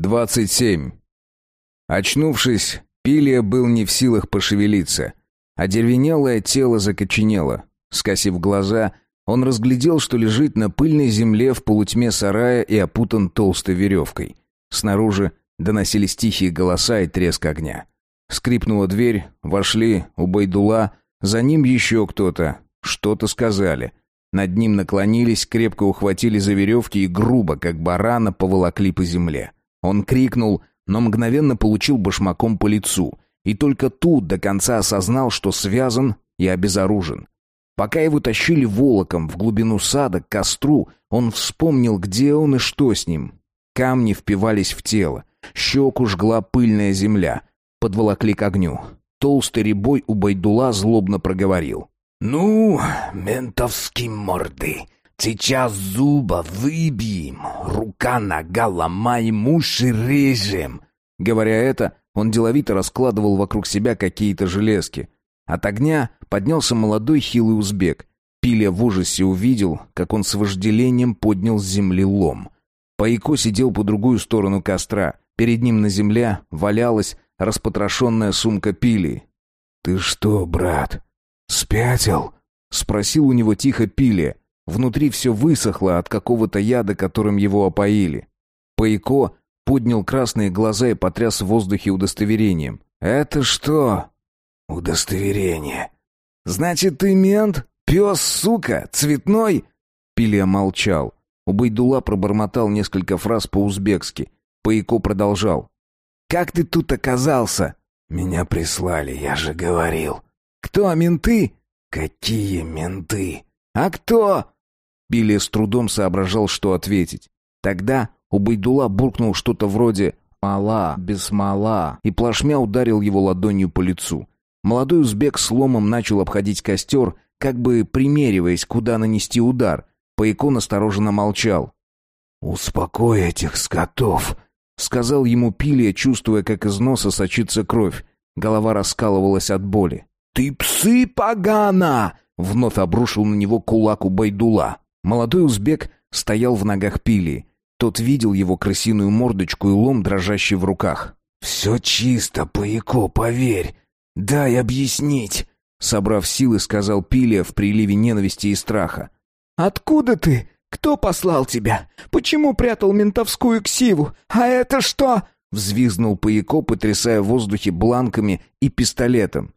27. Очнувшись, Пилия был не в силах пошевелиться. Одервенелое тело закоченело. Скосив глаза, он разглядел, что лежит на пыльной земле в полутьме сарая и опутан толстой веревкой. Снаружи доносились тихие голоса и треск огня. Скрипнула дверь, вошли Убайдула, за ним еще кто-то. Что-то сказали. Над ним наклонились, крепко ухватили за веревки и грубо, как барана, поволокли по земле. Он крикнул, но мгновенно получил башмаком по лицу. И только тут до конца осознал, что связан и обезоружен. Пока его тащили волоком в глубину сада к костру, он вспомнил, где он и что с ним. Камни впивались в тело. Щеку жгла пыльная земля. Подволокли к огню. Толстый ребой у Байдула злобно проговорил. «Ну, ментовские морды, Сейчас зуба выбьем, рука, нога ломаем, уши режем. Говоря это, он деловито раскладывал вокруг себя какие-то железки. От огня поднялся молодой хилый узбек. Пиля в ужасе увидел, как он с вожделением поднял с земли лом. Паико сидел по другую сторону костра. Перед ним на земле валялась распотрошенная сумка Пили. «Ты что, брат, спятил?» — спросил у него тихо Пили. Внутри все высохло от какого-то яда, которым его опоили. Паяко поднял красные глаза и потряс в воздухе удостоверением. «Это что?» «Удостоверение». «Значит, ты мент? Пес, сука, цветной?» Пилия молчал. Убайдула пробормотал несколько фраз по-узбекски. Паяко продолжал. «Как ты тут оказался?» «Меня прислали, я же говорил». «Кто, менты?» «Какие менты?» «А кто?» Билли с трудом соображал, что ответить. Тогда Убайдула буркнул что-то вроде «мала, без мала» и плашмя ударил его ладонью по лицу. Молодой узбек с ломом начал обходить костер, как бы примериваясь, куда нанести удар. Паяко настороженно молчал. «Успокой этих скотов», — сказал ему Пилия, чувствуя, как из носа сочится кровь. Голова раскалывалась от боли. «Ты псы погана!» — вновь обрушил на него кулак у Байдула. Молодой узбек стоял в ногах пили. Тот видел его крысиную мордочку и лом, дрожащий в руках. «Все чисто, Паяко, поверь. Дай объяснить», — собрав силы, сказал Пилия в приливе ненависти и страха. «Откуда ты? Кто послал тебя? Почему прятал ментовскую ксиву? А это что?» — взвизгнул Паяко, потрясая в воздухе бланками и пистолетом.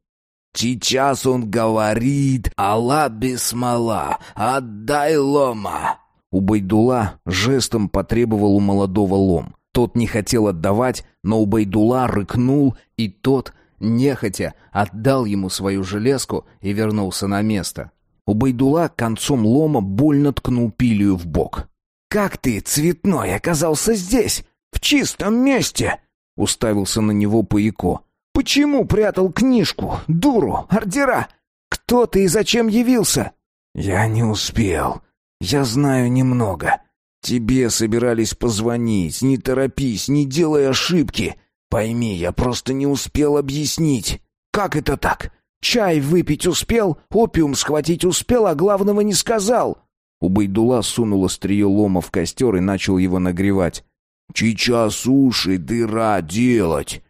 Сейчас он говорит «Алла бисмала, отдай лома». Убайдула жестом потребовал у молодого лом. Тот не хотел отдавать, но Убайдула рыкнул, и тот, нехотя, отдал ему свою железку и вернулся на место. Убайдула концом лома больно ткнул пилию в бок. «Как ты, цветной, оказался здесь, в чистом месте?» Уставился на него Паяко. Почему прятал книжку, дуру, ордера? Кто ты и зачем явился?» «Я не успел. Я знаю немного. Тебе собирались позвонить. Не торопись, не делай ошибки. Пойми, я просто не успел объяснить». «Как это так? Чай выпить успел, опиум схватить успел, а главного не сказал?» Убайдула сунул острие лома в костер и начал его нагревать. «Сейчас уши дыра делать!»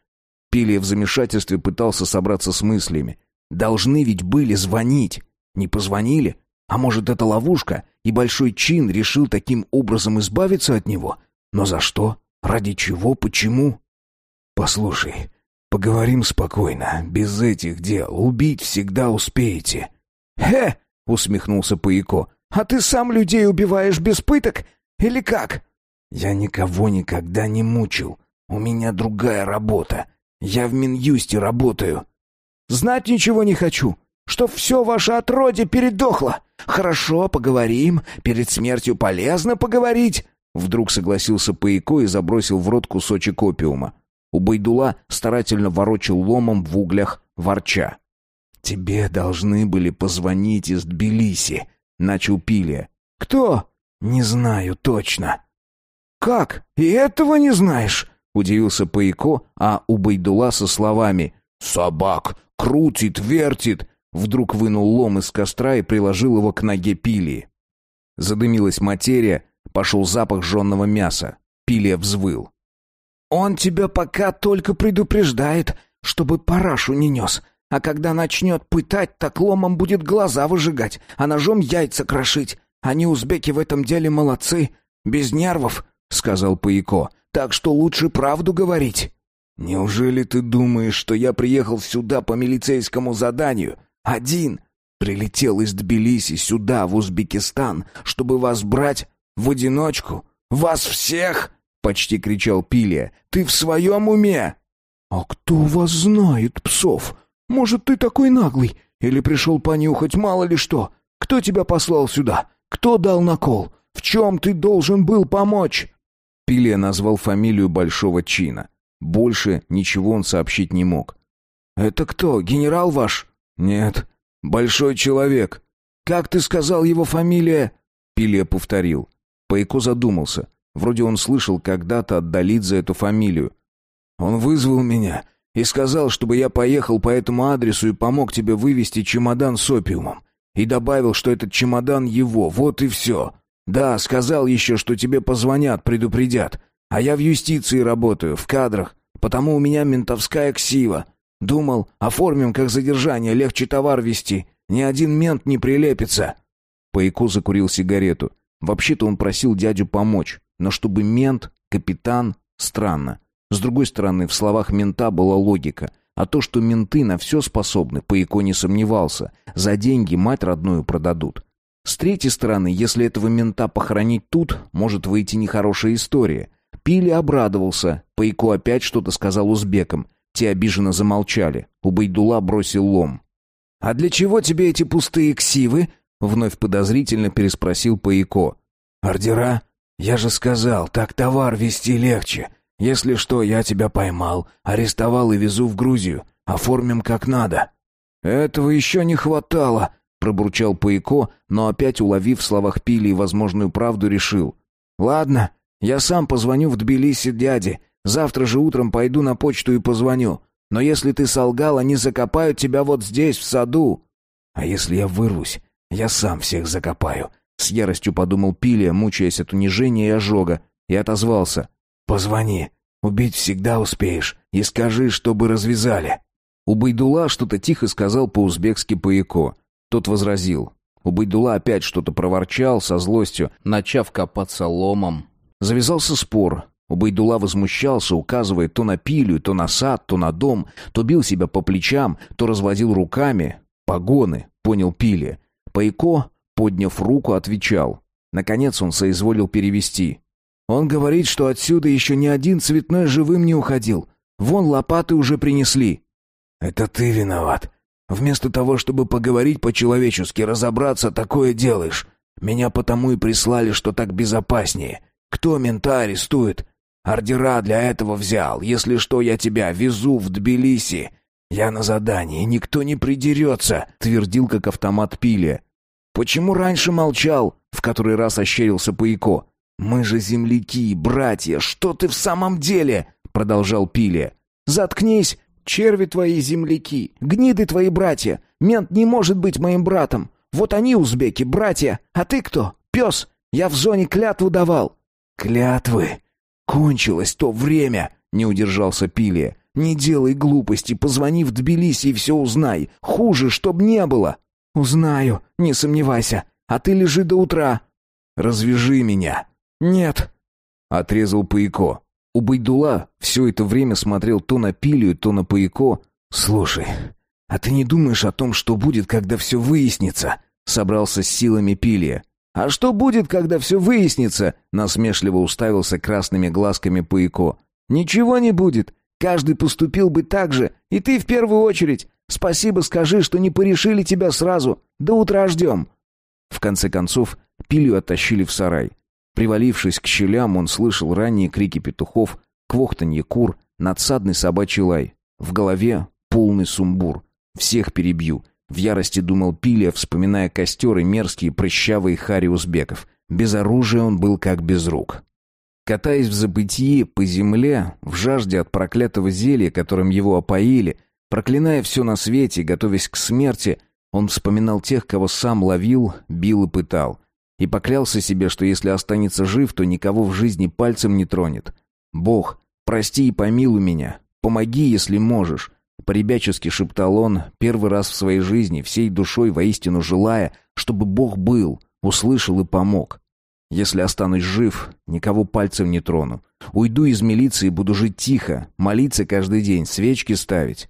Пилия в замешательстве пытался собраться с мыслями. Должны ведь были звонить. Не позвонили? А может, это ловушка, и Большой Чин решил таким образом избавиться от него? Но за что? Ради чего? Почему? Послушай, поговорим спокойно, без этих дел. Убить всегда успеете. Хе! усмехнулся Паяко. А ты сам людей убиваешь без пыток? Или как? Я никого никогда не мучил. У меня другая работа. Я в Минюсте работаю. Знать ничего не хочу. Чтоб все ваше отродье передохло. Хорошо, поговорим. Перед смертью полезно поговорить. Вдруг согласился Паяко и забросил в рот кусочек опиума. У Байдула старательно ворочил ломом в углях, ворча. «Тебе должны были позвонить из Тбилиси», — начал Пилия. «Кто?» «Не знаю точно». «Как? И этого не знаешь?» Удивился Паяко, а у Байдула со словами «Собак! Крутит, вертит!» Вдруг вынул лом из костра и приложил его к ноге Пилии. Задымилась материя, пошел запах жженного мяса. Пилия взвыл. Он тебя пока только предупреждает, чтобы парашу не нес. А когда начнет пытать, так ломом будет глаза выжигать, а ножом яйца крошить. Они, узбеки, в этом деле молодцы. Без нервов, — сказал Паяко. Так что лучше правду говорить. Неужели ты думаешь, что я приехал сюда по милицейскому заданию? Один. Прилетел из Тбилиси сюда, в Узбекистан, чтобы вас брать в одиночку? Вас всех? Почти кричал Пилия. Ты в своем уме? А кто вас знает, псов? Может, ты такой наглый? Или пришел понюхать, мало ли что? Кто тебя послал сюда? Кто дал накол? В чем ты должен был помочь?» Пилия назвал фамилию большого чина. Больше ничего он сообщить не мог. «Это кто, генерал ваш?» «Нет, большой человек». «Как ты сказал его фамилия?» Пилия повторил. Пайко задумался. Вроде он слышал когда-то от Долидзе эту фамилию. «Он вызвал меня и сказал, чтобы я поехал по этому адресу и помог тебе вывести чемодан с опиумом. И добавил, что этот чемодан его, вот и все. Да, сказал еще, что тебе позвонят, предупредят. А я в юстиции работаю, в кадрах, потому у меня ментовская ксива. Думал, оформим как задержание, легче товар вести. Ни один мент не прилепится». Паяко закурил сигарету. Вообще-то он просил дядю помочь, но чтобы мент, капитан, странно. С другой стороны, в словах мента была логика. А то, что менты на все способны, Паяко не сомневался. За деньги мать родную продадут. С третьей стороны, если этого мента похоронить тут, может выйти нехорошая история. Пили обрадовался. Паяко опять что-то сказал узбекам. Те обиженно замолчали. Убайдула бросил лом. «А для чего тебе эти пустые ксивы?» Вновь подозрительно переспросил Паяко. «Ордера? Я же сказал, так товар вести легче. Если что, я тебя поймал, арестовал и везу в Грузию. Оформим как надо». «Этого еще не хватало», — пробурчал Паяко, но опять, уловив в словах Пили возможную правду, решил. «Ладно, я сам позвоню в Тбилиси дяде. Завтра же утром пойду на почту и позвоню. Но если ты солгал, они закопают тебя вот здесь, в саду». «А если я вырвусь, я сам всех закопаю», — с яростью подумал Пилия, мучаясь от унижения и ожога, и отозвался. Позвони. Убить всегда успеешь. И скажи, чтобы развязали». Убайдула что-то тихо сказал по-узбекски Паяко. Тот возразил. Убайдула опять что-то проворчал со злостью, начав копаться ломом. Завязался спор. Убайдула возмущался, указывая то на пилю, то на сад, то на дом, то бил себя по плечам, то разводил руками. «Погоны», — понял Пили. Паяко, подняв руку, отвечал. Наконец он соизволил перевести. Он говорит, что отсюда еще ни один цветной живым не уходил. Вон лопаты уже принесли». «Это ты виноват. Вместо того, чтобы поговорить по-человечески, разобраться, такое делаешь. Меня потому и прислали, что так безопаснее. Кто мента арестует? Ордера для этого взял. Если что, я тебя везу в Тбилиси. Я на задании, никто не придерется», — твердил как автомат Пилия. «Почему раньше молчал?» — в который раз ощерился Паяко. «Мы же земляки, братья, что ты в самом деле?» — продолжал Пилия. «Заткнись, черви твои земляки, гниды твои братья. Мент не может быть моим братом. Вот они, узбеки, братья, а ты кто? Пес. Я в зоне клятву давал». «Клятвы? Кончилось то время!» — не удержался Пилия. «Не делай глупости, позвони в Тбилиси и все узнай. Хуже, чтоб не было». «Узнаю, не сомневайся. А ты лежи до утра». «Развяжи меня», «Нет», — отрезал Паяко. Убайдула все это время смотрел то на Пилию, то на Паяко. «Слушай, а ты не думаешь о том, что будет, когда все выяснится?» — собрался с силами Пилия. «А что будет, когда все выяснится?» — насмешливо уставился красными глазками Паяко. «Ничего не будет. Каждый поступил бы так же, и ты в первую очередь. Спасибо скажи, что не порешили тебя сразу. До утра ждем». В конце концов, Пилю оттащили в сарай. Привалившись к щелям, он слышал ранние крики петухов, квохтанье кур, надсадный собачий лай. В голове полный сумбур. Всех перебью. В ярости думал Пиля, вспоминая костер и мерзкие прыщавые хари узбеков. Без оружия он был как без рук. Катаясь в забытии по земле, в жажде от проклятого зелья, которым его опоили, проклиная все на свете, готовясь к смерти, он вспоминал тех, кого сам ловил, бил и пытал и поклялся себе, что если останется жив, то никого в жизни пальцем не тронет. Бог, Прости и помилуй меня. Помоги, если можешь. Поребячески шептал он, первый раз в своей жизни, всей душой воистину желая, чтобы Бог был, услышал и помог. Если останусь жив, никого пальцем не трону. Уйду из милиции буду жить тихо, молиться каждый день, свечки ставить.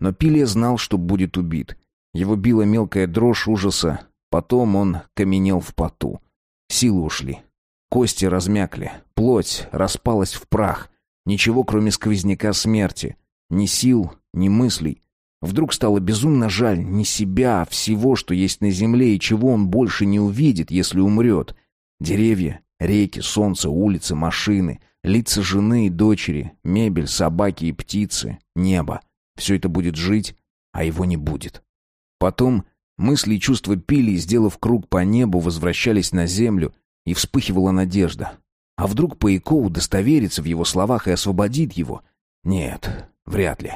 Но Пилия знал, что будет убит. Его била мелкая дрожь ужаса. Потом он каменел в поту. Силы ушли. Кости размякли. Плоть распалась в прах. Ничего, кроме сквозняка смерти. Ни сил, ни мыслей. Вдруг стало безумно жаль не себя, а всего, что есть на земле, и чего он больше не увидит, если умрет. Деревья, реки, солнце, улицы, машины, лица жены и дочери, мебель, собаки и птицы, небо. Все это будет жить, а его не будет. Потом мысли и чувства пили, сделав круг по небу, возвращались на землю, и вспыхивала надежда. А вдруг Паико удостоверится в его словах и освободит его? Нет, вряд ли.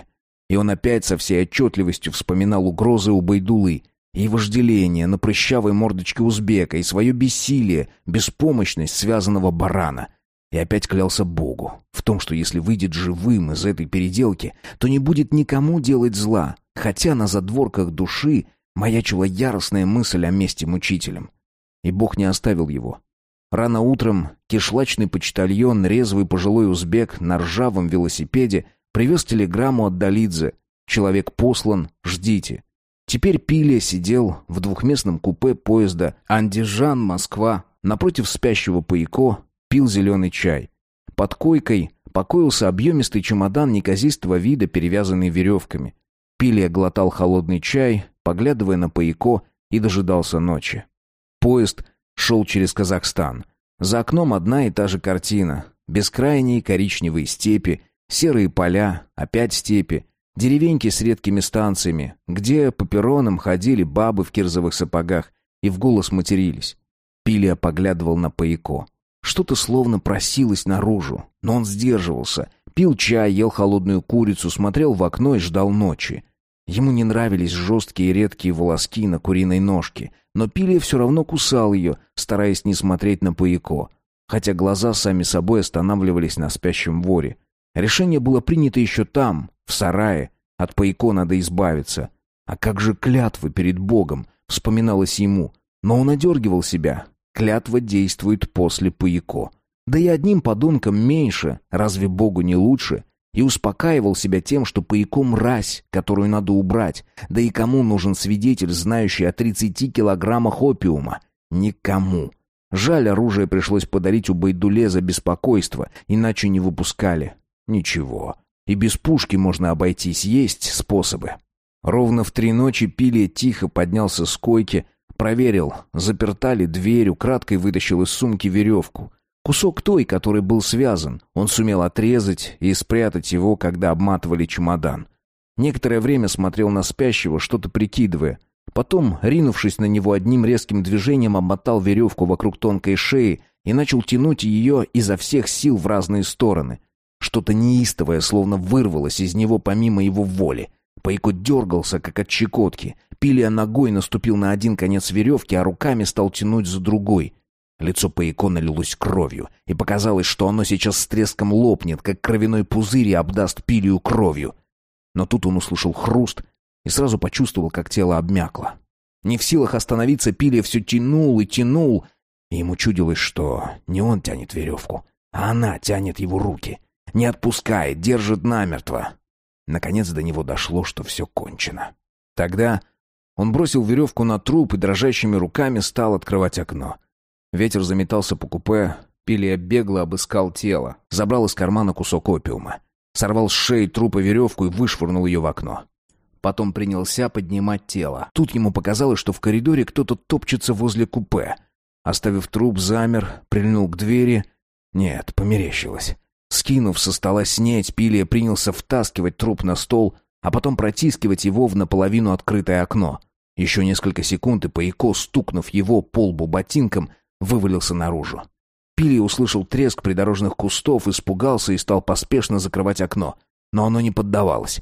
И он опять со всей отчетливостью вспоминал угрозы у Байдулы, и вожделение на прыщавой мордочке узбека, и свое бессилие, беспомощность связанного барана. И опять клялся Богу в том, что если выйдет живым из этой переделки, то не будет никому делать зла, хотя на задворках души маячила яростная мысль о мести мучителям. И Бог не оставил его. Рано утром кишлачный почтальон, резвый пожилой узбек на ржавом велосипеде привез телеграмму от Долидзе. Человек послан, ждите. Теперь Пилия сидел в двухместном купе поезда Андижан-Москва напротив спящего Паяко, пил зеленый чай. Под койкой покоился объемистый чемодан неказистого вида, перевязанный веревками. Пилия глотал холодный чай, поглядывая на Паяко, и дожидался ночи. Поезд шел через Казахстан. За окном одна и та же картина. Бескрайние коричневые степи, серые поля, опять степи, Деревеньки с редкими станциями, где по перронам ходили бабы в кирзовых сапогах и в голос матерились. Пилия поглядывал на Паяко. Что-то словно просилось наружу, но он сдерживался. Пил чай, ел холодную курицу, смотрел в окно и ждал ночи. Ему не нравились жесткие редкие волоски на куриной ножке, но Пилия все равно кусал ее, стараясь не смотреть на Паяко, хотя глаза сами собой останавливались на спящем воре. Решение было принято еще там, в сарае. От Паяко надо избавиться. А как же клятвы перед Богом, вспоминалось ему. Но он одергивал себя. Клятва действует после Паяко. Да и одним подонком меньше, разве Богу не лучше? И успокаивал себя тем, что Паяко мразь, которую надо убрать. Да и кому нужен свидетель, знающий о 30 килограммах опиума? Никому. Жаль, оружие пришлось подарить у Байдуле за беспокойство, иначе не выпускали. Ничего. И без пушки можно обойтись, есть способы. Ровно в три ночи Пилия тихо поднялся с койки, проверил, заперта ли дверь, украдкой вытащил из сумки веревку. Кусок той, который был связан, он сумел отрезать и спрятать его, когда обматывали чемодан. Некоторое время смотрел на спящего, что-то прикидывая. Потом, ринувшись на него одним резким движением, обмотал веревку вокруг тонкой шеи и начал тянуть ее изо всех сил в разные стороны. Что-то неистовое словно вырвалось из него помимо его воли. Пайко дергался, как от щекотки. Пилия ногой наступил на один конец веревки, а руками стал тянуть за другой. Лицо Паяко налилось кровью, и показалось, что оно сейчас с треском лопнет, как кровяной пузырь и обдаст Пилию кровью. Но тут он услышал хруст и сразу почувствовал, как тело обмякло. Не в силах остановиться, Пилия все тянул и тянул, и ему чудилось, что не он тянет веревку, а она тянет его руки — не отпускает, держит намертво. Наконец до него дошло, что все кончено. Тогда он бросил веревку на труп и дрожащими руками стал открывать окно. Ветер заметался по купе, Пилия бегло обыскал тело, забрал из кармана кусок опиума, сорвал с шеи трупа веревку и вышвырнул ее в окно. Потом принялся поднимать тело. Тут ему показалось, что в коридоре кто-то топчется возле купе. Оставив труп, замер, прильнул к двери. Нет, померещилось. Скинув со стола снеть, Пилия принялся втаскивать труп на стол, а потом протискивать его в наполовину открытое окно. Еще несколько секунд, и Паяко, стукнув его по лбу ботинком, вывалился наружу. Пилия услышал треск придорожных кустов, испугался и стал поспешно закрывать окно. Но оно не поддавалось.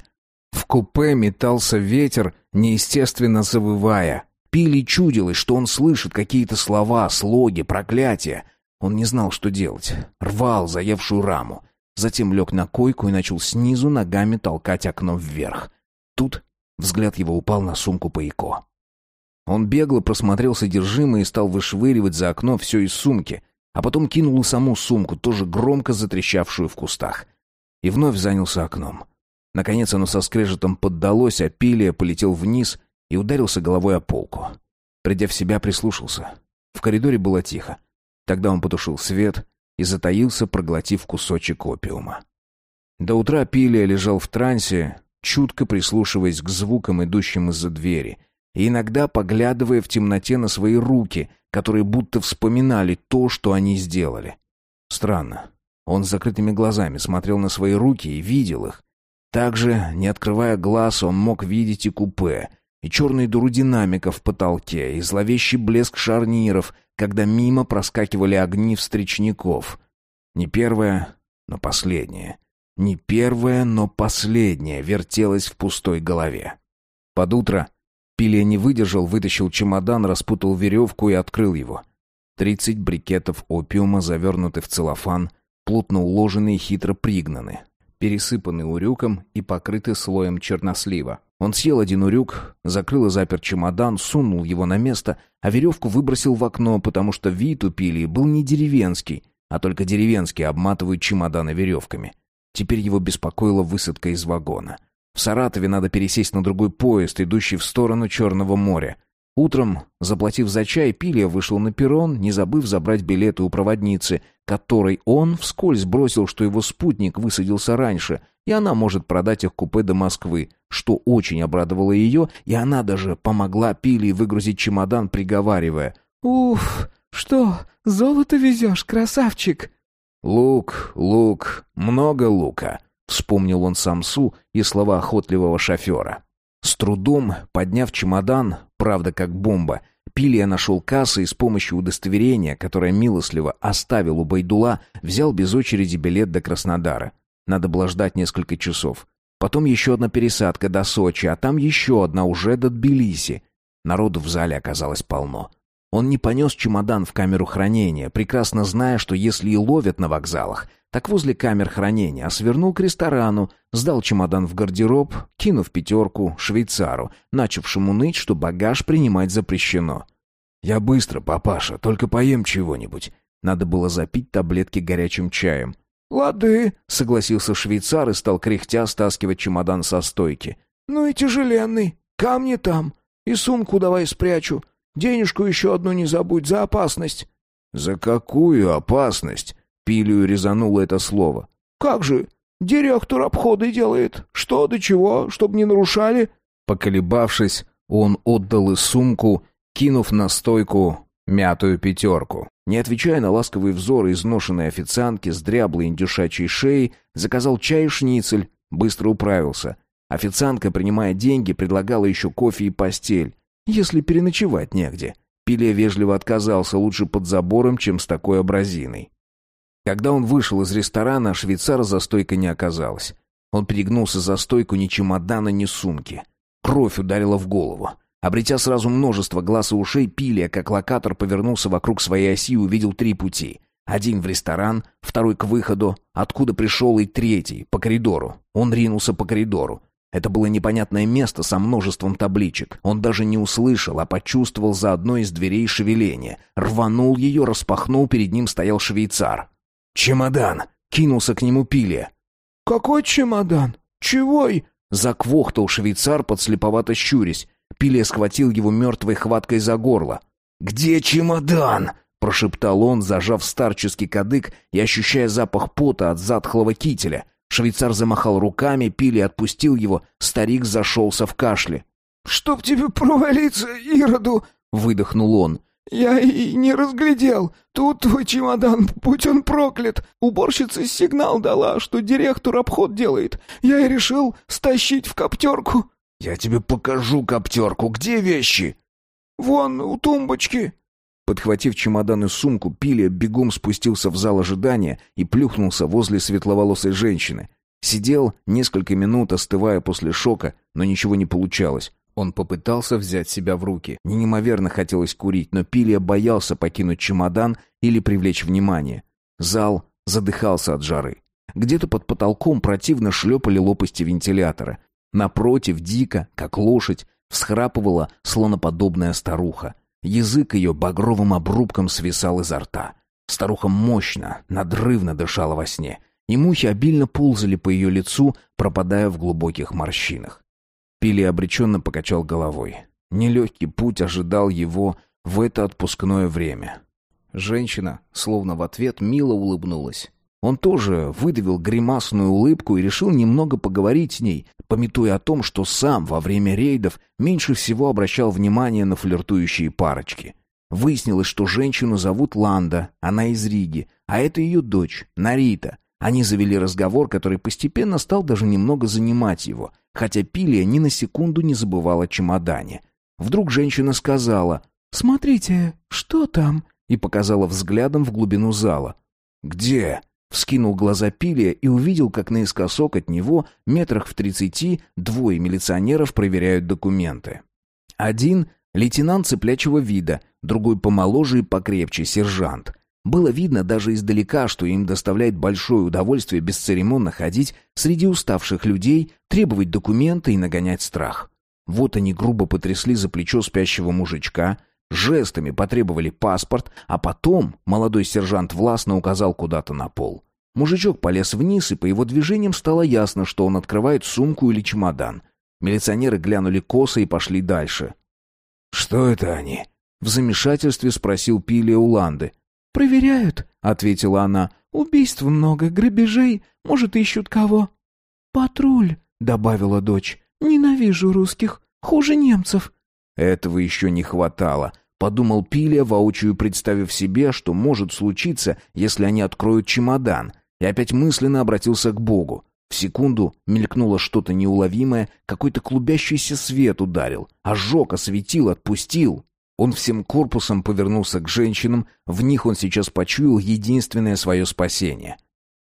В купе метался ветер, неестественно завывая. Пили чудилось, что он слышит какие-то слова, слоги, проклятия — он не знал, что делать. Рвал заевшую раму. затем лег на койку и начал снизу ногами толкать окно вверх. Тут взгляд его упал на сумку Паяко. Он бегло просмотрел содержимое и стал вышвыривать за окно все из сумки, а потом кинул саму сумку, тоже громко затрещавшую в кустах. И вновь занялся окном. Наконец оно со скрежетом поддалось, а Пилия полетел вниз и ударился головой о полку. Придя в себя, прислушался. В коридоре было тихо. Тогда он потушил свет и затаился, проглотив кусочек опиума. До утра Пилия лежал в трансе, чутко прислушиваясь к звукам, идущим из-за двери, и иногда поглядывая в темноте на свои руки, которые будто вспоминали то, что они сделали. Странно. Он с закрытыми глазами смотрел на свои руки и видел их. Также, не открывая глаз, он мог видеть и купе, и черные дуру динамиков в потолке, и зловещий блеск шарниров, когда мимо проскакивали огни встречников. Не первое, но последнее. Не первое, но последнее вертелось в пустой голове. Под утро Пилия не выдержал, вытащил чемодан, распутал веревку и открыл его. Тридцать брикетов опиума, завернуты в целлофан, плотно уложены и хитро пригнаны, пересыпаны урюком и покрыты слоем чернослива. Он съел один урюк, закрыл и запер чемодан, сунул его на место, а веревку выбросил в окно, потому что вид у Пилии был не деревенский, а только деревенские обматывают чемоданы веревками. Теперь его беспокоила высадка из вагона. В Саратове надо пересесть на другой поезд, идущий в сторону Черного моря. Утром, заплатив за чай, Пилия вышел на перрон, не забыв забрать билеты у проводницы, которой он вскользь бросил, что его спутник высадился раньше, и она может продать их купе до Москвы, что очень обрадовало ее, и она даже помогла Пилии выгрузить чемодан, приговаривая «Уф, что, золото везешь, красавчик?» «Лук, лук, много лука», — вспомнил он Самсу и слова охотливого шофера. С трудом, подняв чемодан, правда как бомба, Пилия нашел кассы и с помощью удостоверения, которое милостливо оставил у Байдула, взял без очереди билет до Краснодара. Надо было ждать несколько часов. Потом еще одна пересадка до Сочи, а там еще одна уже до Тбилиси. Народу в зале оказалось полно. Он не понес чемодан в камеру хранения, прекрасно зная, что если и ловят на вокзалах, так возле камер хранения, а свернул к ресторану, сдал чемодан в гардероб, кинув пятерку швейцару, начавшему ныть, что багаж принимать запрещено. «Я быстро, папаша, только поем чего-нибудь». Надо было запить таблетки горячим чаем. «Лады», — согласился швейцар и стал кряхтя стаскивать чемодан со стойки. «Ну и тяжеленный. Камни там. И сумку давай спрячу. Денежку еще одну не забудь за опасность». «За какую опасность?» Пилию резануло это слово. «Как же? Директор обходы делает. Что до чего, чтобы не нарушали?» Поколебавшись, он отдал и сумку, кинув на стойку мятую пятерку. Не отвечая на ласковые взоры изношенной официантки с дряблой индюшачьей шеей, заказал чай и шницель, быстро управился. Официантка, принимая деньги, предлагала еще кофе и постель если переночевать негде. Пиле вежливо отказался, лучше под забором, чем с такой абразиной. Когда он вышел из ресторана, швейцара за стойкой не оказалось. Он перегнулся за стойку ни чемодана, ни сумки. Кровь ударила в голову. Обретя сразу множество глаз и ушей, Пилия, как локатор, повернулся вокруг своей оси и увидел три пути. Один в ресторан, второй к выходу, откуда пришел и третий, по коридору. Он ринулся по коридору. Это было непонятное место со множеством табличек. Он даже не услышал, а почувствовал за одной из дверей шевеление. Рванул ее, распахнул, перед ним стоял швейцар. «Чемодан!» — кинулся к нему Пилия. «Какой чемодан? Чегой?» — заквохтал швейцар, подслеповато щурясь. Пилия схватил его мертвой хваткой за горло. «Где чемодан?» — прошептал он, зажав старческий кадык и ощущая запах пота от затхлого кителя — Швейцар замахал руками, Пили отпустил его, старик зашелся в кашле. «Чтоб тебе провалиться, Ироду!» — выдохнул он. «Я и не разглядел. Тут твой чемодан, будь он проклят. Уборщица сигнал дала, что директор обход делает. Я и решил стащить в коптерку». «Я тебе покажу коптерку. Где вещи?» «Вон, у тумбочки». Подхватив чемодан и сумку, Пилия бегом спустился в зал ожидания и плюхнулся возле светловолосой женщины. Сидел несколько минут, остывая после шока, но ничего не получалось. Он попытался взять себя в руки. Неимоверно хотелось курить, но Пилия боялся покинуть чемодан или привлечь внимание. Зал задыхался от жары. Где-то под потолком противно шлепали лопасти вентилятора. Напротив, дико, как лошадь, всхрапывала слоноподобная старуха. Язык ее багровым обрубком свисал изо рта. Старуха мощно, надрывно дышала во сне, и мухи обильно ползали по ее лицу, пропадая в глубоких морщинах. Пили обреченно покачал головой. Нелегкий путь ожидал его в это отпускное время. Женщина, словно в ответ, мило улыбнулась. Он тоже выдавил гримасную улыбку и решил немного поговорить с ней, пометуя о том, что сам во время рейдов меньше всего обращал внимание на флиртующие парочки. Выяснилось, что женщину зовут Ланда, она из Риги, а это ее дочь, Нарита. Они завели разговор, который постепенно стал даже немного занимать его, хотя Пилия ни на секунду не забывала о чемодане. Вдруг женщина сказала «Смотрите, что там?» и показала взглядом в глубину зала. «Где?» Вскинул глаза Пилия и увидел, как наискосок от него, метрах в тридцати, двое милиционеров проверяют документы. Один — лейтенант цыплячьего вида, другой помоложе и покрепче, сержант. Было видно даже издалека, что им доставляет большое удовольствие бесцеремонно ходить среди уставших людей, требовать документы и нагонять страх. Вот они грубо потрясли за плечо спящего мужичка, жестами потребовали паспорт, а потом молодой сержант властно указал куда-то на пол. Мужичок полез вниз, и по его движениям стало ясно, что он открывает сумку или чемодан. Милиционеры глянули косо и пошли дальше. «Что это они?» — в замешательстве спросил Пилия Уланды. «Проверяют», — ответила она. «Убийств много, грабежей, может, ищут кого». «Патруль», — добавила дочь. «Ненавижу русских, хуже немцев». Этого еще не хватало. Подумал Пилия, воочию представив себе, что может случиться, если они откроют чемодан, и опять мысленно обратился к Богу. В секунду мелькнуло что-то неуловимое, какой-то клубящийся свет ударил, ожег, осветил, отпустил. Он всем корпусом повернулся к женщинам, в них он сейчас почуял единственное свое спасение.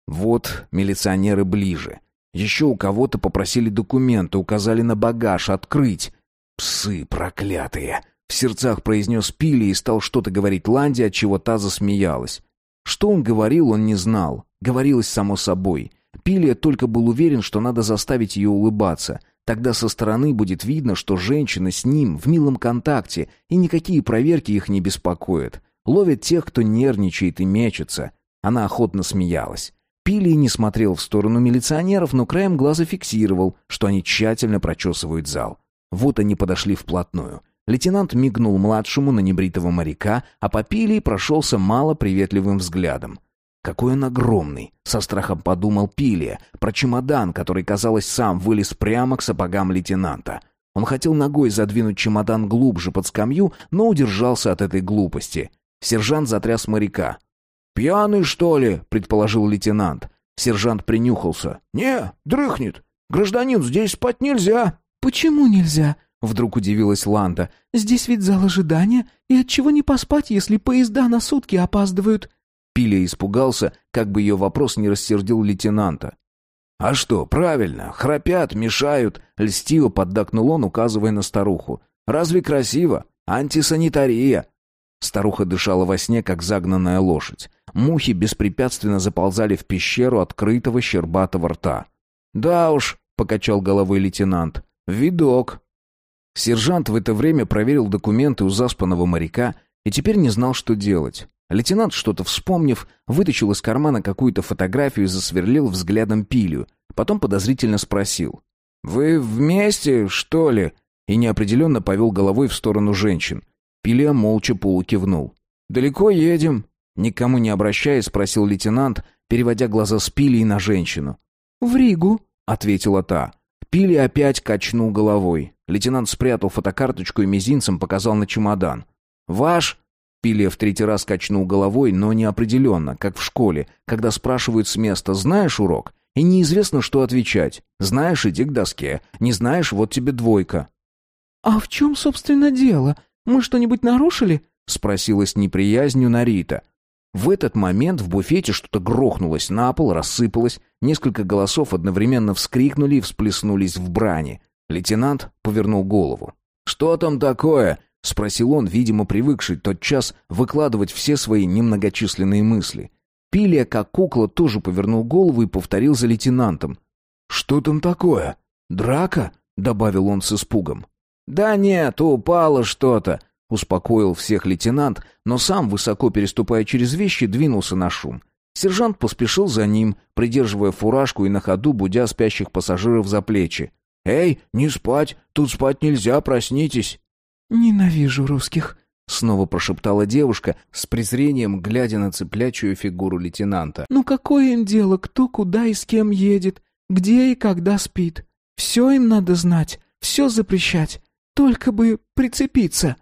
Вот милиционеры ближе. Еще у кого-то попросили документы, указали на багаж, открыть. «Псы проклятые!» В сердцах произнес Пили и стал что-то говорить Ланде, от чего та засмеялась. Что он говорил, он не знал. Говорилось само собой. Пилия только был уверен, что надо заставить ее улыбаться. Тогда со стороны будет видно, что женщина с ним в милом контакте, и никакие проверки их не беспокоят. Ловят тех, кто нервничает и мечется. Она охотно смеялась. Пилий не смотрел в сторону милиционеров, но краем глаза фиксировал, что они тщательно прочесывают зал. Вот они подошли вплотную. Лейтенант мигнул младшему на небритого моряка, а Попилий прошелся мало приветливым взглядом. Какой он огромный, со страхом подумал Пилия, про чемодан, который, казалось, сам вылез прямо к сапогам лейтенанта. Он хотел ногой задвинуть чемодан глубже под скамью, но удержался от этой глупости. Сержант затряс моряка. «Пьяный, что ли?» — предположил лейтенант. Сержант принюхался. «Не, дрыхнет. Гражданин, здесь спать нельзя». «Почему нельзя?» Вдруг удивилась Ланда. «Здесь ведь зал ожидания, и отчего не поспать, если поезда на сутки опаздывают?» Пиля испугался, как бы ее вопрос не рассердил лейтенанта. «А что, правильно, храпят, мешают», — льстиво поддакнул он, указывая на старуху. «Разве красиво? Антисанитария!» Старуха дышала во сне, как загнанная лошадь. Мухи беспрепятственно заползали в пещеру открытого щербатого рта. «Да уж», — покачал головой лейтенант, — «видок». Сержант в это время проверил документы у заспанного моряка и теперь не знал, что делать. Лейтенант, что-то вспомнив, вытащил из кармана какую-то фотографию и засверлил взглядом пилю. Потом подозрительно спросил. «Вы вместе, что ли?» И неопределенно повел головой в сторону женщин. Пилия молча полукивнул. «Далеко едем?» Никому не обращаясь, спросил лейтенант, переводя глаза с Пилии на женщину. «В Ригу», — ответила та. Пили опять качнул головой. Лейтенант спрятал фотокарточку и мизинцем показал на чемодан. «Ваш?» Пилия в третий раз качнул головой, но неопределенно, как в школе, когда спрашивают с места «Знаешь урок?» И неизвестно, что отвечать. Знаешь, иди к доске. Не знаешь, вот тебе двойка. «А в чем, собственно, дело? Мы что-нибудь нарушили?» — спросила с неприязнью Нарита. В этот момент в буфете что-то грохнулось на пол, рассыпалось, несколько голосов одновременно вскрикнули и всплеснулись в брани. Лейтенант повернул голову. «Что там такое?» — спросил он, видимо, привыкший тот час выкладывать все свои немногочисленные мысли. Пилия, как кукла, тоже повернул голову и повторил за лейтенантом. «Что там такое? Драка?» — добавил он с испугом. «Да нет, упало что-то», — успокоил всех лейтенант, но сам, высоко переступая через вещи, двинулся на шум. Сержант поспешил за ним, придерживая фуражку и на ходу будя спящих пассажиров за плечи. «Эй, не спать! Тут спать нельзя, проснитесь!» «Ненавижу русских!» — снова прошептала девушка, с презрением глядя на цыплячью фигуру лейтенанта. «Ну какое им дело, кто куда и с кем едет, где и когда спит? Все им надо знать, все запрещать, только бы прицепиться!»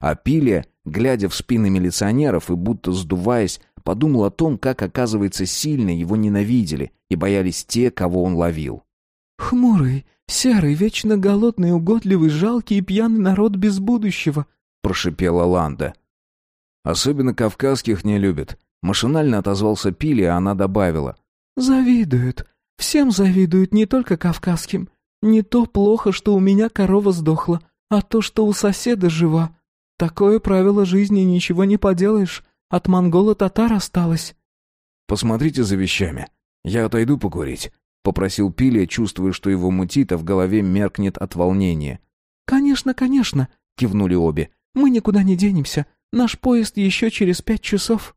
А Пилия, глядя в спины милиционеров и будто сдуваясь, подумал о том, как, оказывается, сильно его ненавидели и боялись те, кого он ловил. «Хмурый, серый, вечно голодный, угодливый, жалкий и пьяный народ без будущего», — прошипела Ланда. «Особенно кавказских не любят», — машинально отозвался Пили, а она добавила. «Завидуют. Всем завидуют, не только кавказским. Не то плохо, что у меня корова сдохла, а то, что у соседа жива. Такое правило жизни, ничего не поделаешь. От монгола-татар осталось». «Посмотрите за вещами. Я отойду покурить», — попросил Пилия, чувствуя, что его мутит, а в голове меркнет от волнения. «Конечно, конечно», — кивнули обе. «Мы никуда не денемся. Наш поезд еще через пять часов».